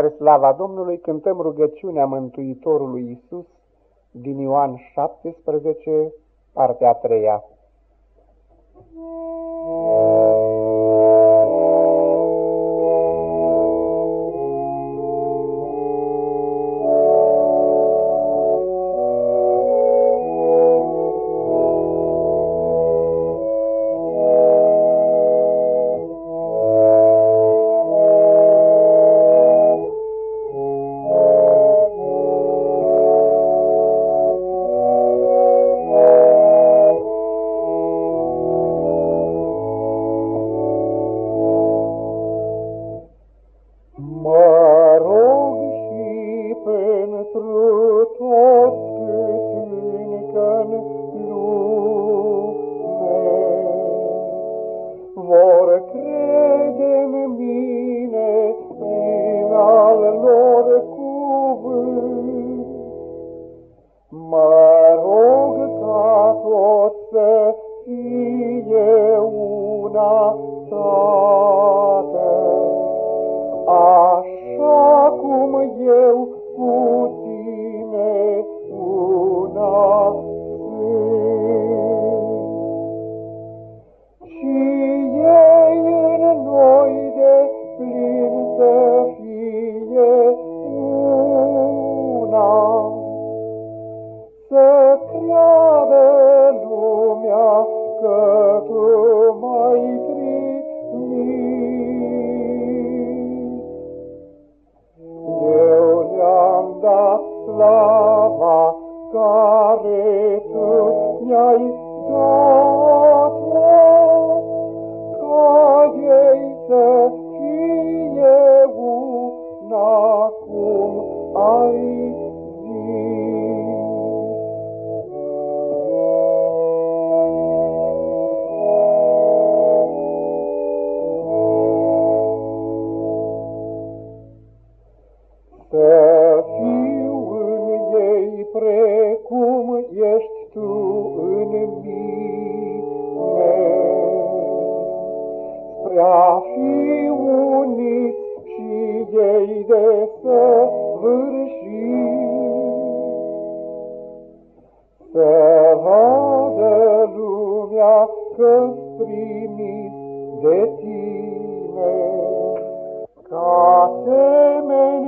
Spre slava Domnului cântăm rugăciunea Mântuitorului Isus din Ioan 17, partea a treia. ಶತ್ರು se crede lumea că tu mai trimis. Eu le-am dat slava care tu mi-ai dat ca ei să fie una cum ai zis. De săvârșit. Să vadă lumea că-s primit de tine, ca semeni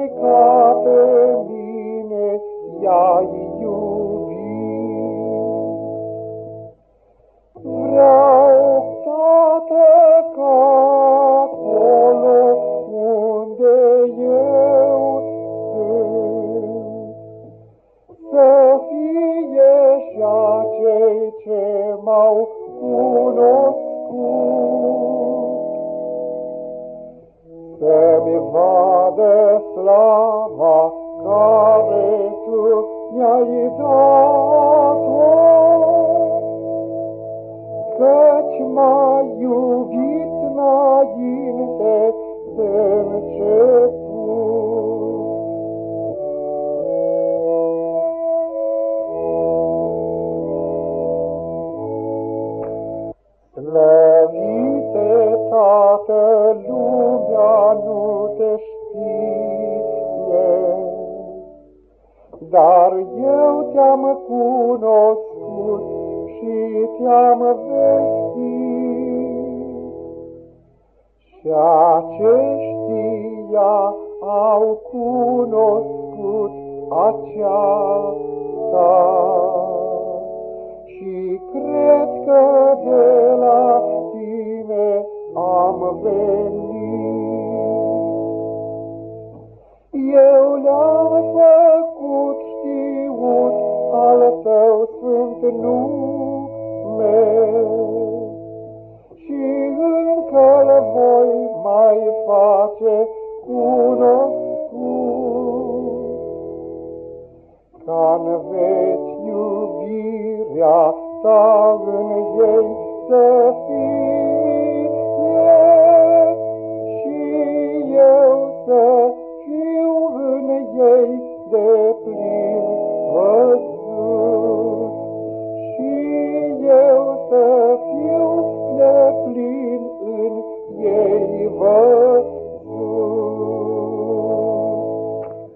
mi vade slava care tu mi-ai dat lumea nu te știe, dar eu te-am cunoscut și te-am vestit. Și aceștia au cunoscut aceasta Eu le-am făcut știut al tău sfânt nume. Și încă le voi mai face cunoscut. Ca-n veci iubirea ta în ei să fie